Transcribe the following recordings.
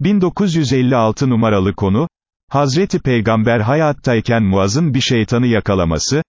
1956 numaralı konu, Hazreti Peygamber hayattayken Muaz'ın bir şeytanı yakalaması,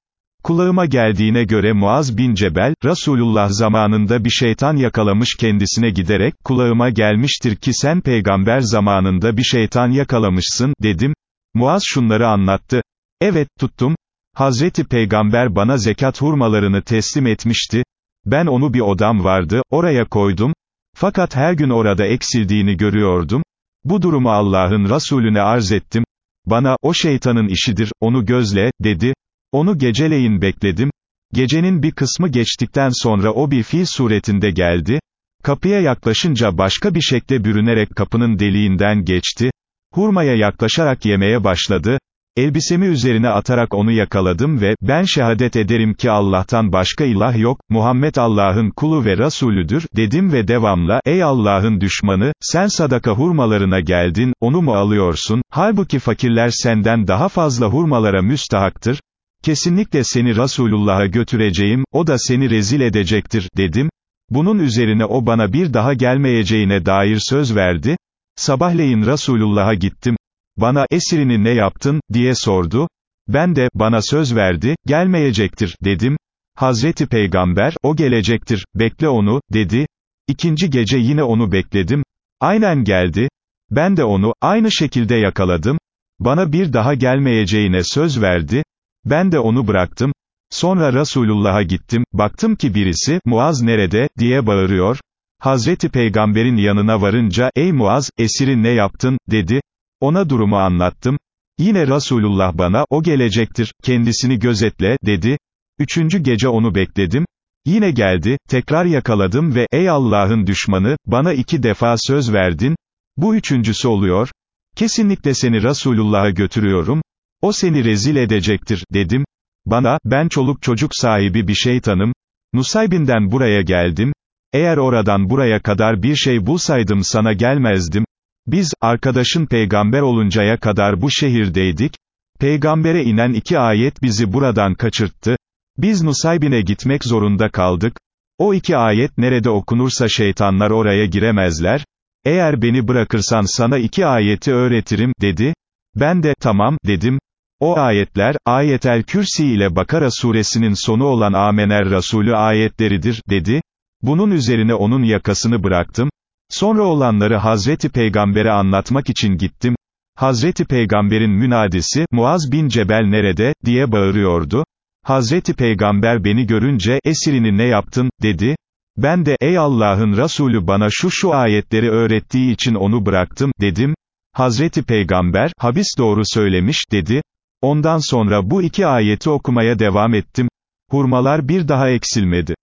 kulağıma geldiğine göre Muaz bin Cebel, Resulullah zamanında bir şeytan yakalamış kendisine giderek, kulağıma gelmiştir ki sen peygamber zamanında bir şeytan yakalamışsın, dedim, Muaz şunları anlattı, evet, tuttum, Hazreti Peygamber bana zekat hurmalarını teslim etmişti, ben onu bir odam vardı, oraya koydum, fakat her gün orada eksildiğini görüyordum, bu durumu Allah'ın Resulüne arz ettim, bana, o şeytanın işidir, onu gözle, dedi, onu geceleyin bekledim, gecenin bir kısmı geçtikten sonra o bir fil suretinde geldi, kapıya yaklaşınca başka bir şekle bürünerek kapının deliğinden geçti, hurmaya yaklaşarak yemeye başladı, Elbisemi üzerine atarak onu yakaladım ve, ben şehadet ederim ki Allah'tan başka ilah yok, Muhammed Allah'ın kulu ve Resulüdür, dedim ve devamla, ey Allah'ın düşmanı, sen sadaka hurmalarına geldin, onu mu alıyorsun, halbuki fakirler senden daha fazla hurmalara müstahaktır, kesinlikle seni Resulullah'a götüreceğim, o da seni rezil edecektir, dedim, bunun üzerine o bana bir daha gelmeyeceğine dair söz verdi, sabahleyin Resulullah'a gittim, bana, esirini ne yaptın, diye sordu, ben de, bana söz verdi, gelmeyecektir, dedim, Hazreti Peygamber, o gelecektir, bekle onu, dedi, İkinci gece yine onu bekledim, aynen geldi, ben de onu, aynı şekilde yakaladım, bana bir daha gelmeyeceğine söz verdi, ben de onu bıraktım, sonra Resulullah'a gittim, baktım ki birisi, Muaz nerede, diye bağırıyor, Hazreti Peygamber'in yanına varınca, ey Muaz, esiri ne yaptın, dedi, ona durumu anlattım. Yine Resulullah bana, o gelecektir, kendisini gözetle, dedi. Üçüncü gece onu bekledim. Yine geldi, tekrar yakaladım ve, ey Allah'ın düşmanı, bana iki defa söz verdin. Bu üçüncüsü oluyor. Kesinlikle seni Resulullah'a götürüyorum. O seni rezil edecektir, dedim. Bana, ben çoluk çocuk sahibi bir şeytanım. Nusaybin'den buraya geldim. Eğer oradan buraya kadar bir şey bulsaydım sana gelmezdim. Biz, arkadaşın peygamber oluncaya kadar bu şehirdeydik, peygambere inen iki ayet bizi buradan kaçırttı, biz Nusaybin'e gitmek zorunda kaldık, o iki ayet nerede okunursa şeytanlar oraya giremezler, eğer beni bırakırsan sana iki ayeti öğretirim, dedi, ben de, tamam, dedim, o ayetler, ayetel kürsi ile Bakara suresinin sonu olan Amener Resulü ayetleridir, dedi, bunun üzerine onun yakasını bıraktım, Sonra olanları Hazreti Peygamber'e anlatmak için gittim. Hazreti Peygamber'in münadisi, Muaz bin Cebel nerede, diye bağırıyordu. Hazreti Peygamber beni görünce, esirini ne yaptın, dedi. Ben de, ey Allah'ın Resulü bana şu şu ayetleri öğrettiği için onu bıraktım, dedim. Hazreti Peygamber, habis doğru söylemiş, dedi. Ondan sonra bu iki ayeti okumaya devam ettim. Hurmalar bir daha eksilmedi.